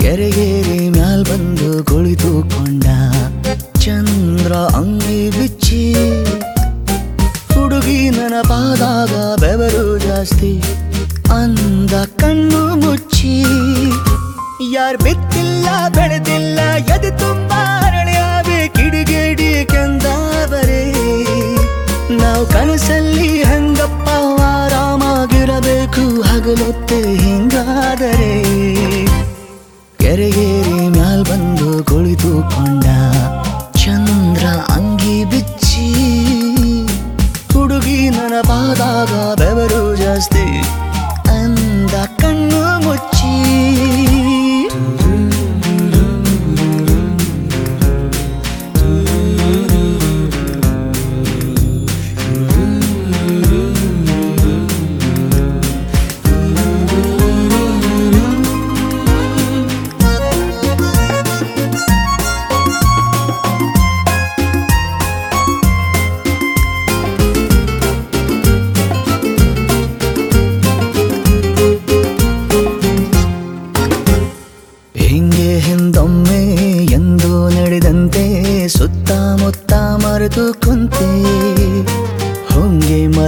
ಕೆರೆಗೇರಿ ಮ್ಯಾಲ್ ಬಂದು ಕುಳಿತುಕೊಂಡ ಚಂದ್ರ ಅಂಗಿ ಬಿಚ್ಚಿ, ಹುಡುಗಿ ನೆನಪಾದಾಗ ಬೆವರು ಜಾಸ್ತಿ, ಅಂದ ಕಣ್ಣು ಮುಚ್ಚಿ, ಯಾರ್ ಬಿತ್ತಿಲ್ಲ, ಬೆಳೆದಿಲ್ಲ, ಎದೆ ತುಂಬ ಅರಳಿಯಾವೆ, ಕಿಡಿಗೇಡಿ ಕೆಂದಾವರೆ. ನಾವು ಕನಸಲ್ಲಿ ಹಂಗಪ್ಪ, ಆರಾಮಾಗಿರಬೇಕು, ಹಗಲೊತ್ತೆ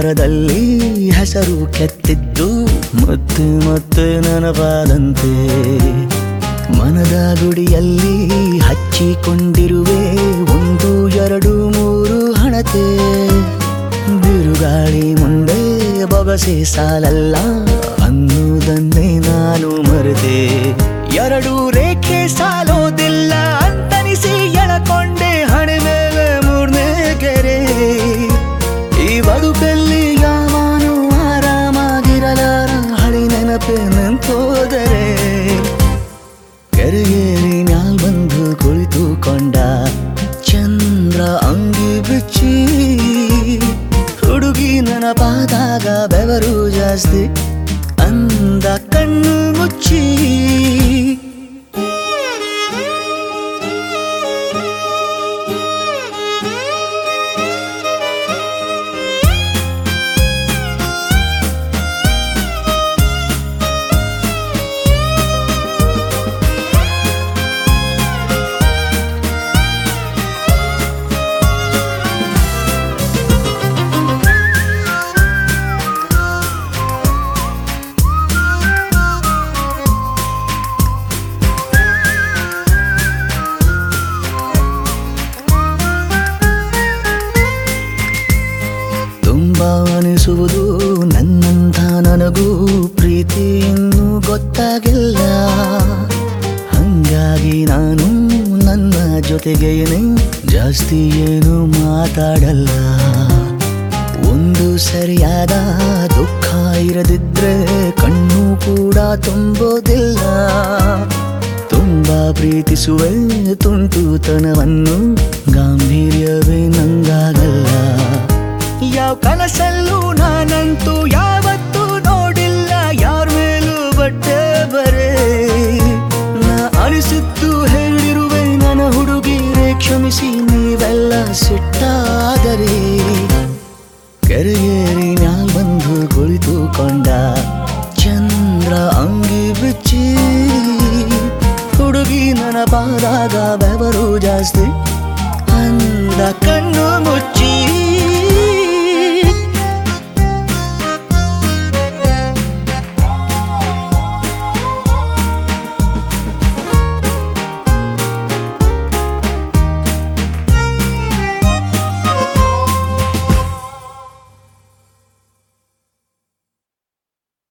ಹೊಂಗೆ ಮರದಲ್ಲಿ ಹೆಸರು ಕೆತ್ತಿದ್ದು ಮತ್ತೆ ಮತ್ತೆ ನನಪಾದಂತೆ. ಮನದ ಗುಡಿಯಲ್ಲಿ ಹಚ್ಚಿಕೊಂಡಿರುವೆ ಒಂದು, ಎರಡು, ಮೂರು ಹಣತೆ. ಬಿರುಗಾಳಿ ಮುಂದೆ ಬೊಗಸೆ ಸಾಲಲ್ಲ ಅನ್ನುವುದನ್ನೇ ನಾನು ಮರೆತೆ. ಎರಡು ರೇಖೆ ಕೆರೆಗೇರಿ ಮ್ಯಾಲ್ ಬಂದು ಕುಳಿತುಕೊಂಡ ಚಂದ್ರ ಅಂಗಿ ಬಿಚ್ಚಿ ಹುಡುಗಿ ನೆನಪಾದಾಗ ಬೆವರು ಜಾಸ್ತಿ. ಅಂದ ಕಣ್ಣು ಮುಚ್ಚಿ. ಅನಿಸುವುದು ನನ್ನಂತ ನನಗೂ ಪ್ರೀತಿ ಇನ್ನೂ ಗೊತ್ತಾಗಿಲ್ಲ. ಹಂಗಾಗಿ ನಾನು ನನ್ನ ಜೊತೆಗೇನೆ ಜಾಸ್ತಿ ಏನು ಮಾತಾಡಲ್ಲ. ಒಂದು ಸರಿಯಾದ ದುಃಖ ಇರದಿದ್ರೆ ಕಣ್ಣು ಕೂಡ ತುಂಬೋದಿಲ್ಲ. ತುಂಬಾ ಪ್ರೀತಿಸುವೆ ತುಂಟುತನವನ್ನು ಗಾಂಭೀರ್ಯವೇ ಕನಸಲ್ಲೂ ನಾನಂತೂ ಯಾವತ್ತೂ ನೋಡಿಲ್ಲ. ಯಾರ ಮೇಲೂ ಬಟ್ಟೆ ಬರೇ. ನಾ ಅನಿಸಿದ್ದು ಹೇಳಿರುವೆ, ನನ್ನ ಹುಡುಗಿರೆ ಕ್ಷಮಿಸಿ, ನೀವೆಲ್ಲ ಸಿಟ್ಟಾದರೆ. ಕೆರೆಯೇರಿ ನಾಲ್ ಬಂದು ಕುಳಿತುಕೊಂಡ ಚಂದ್ರ ಅಂಗಿ ಬಿಚ್ಚಿ. ಹುಡುಗಿ ನನಪಾದಾಗ ಬೆವರು ಜಾಸ್ತಿ, ಅಂದ ಕಣ್ಣು ಮುಚ್ಚಿ.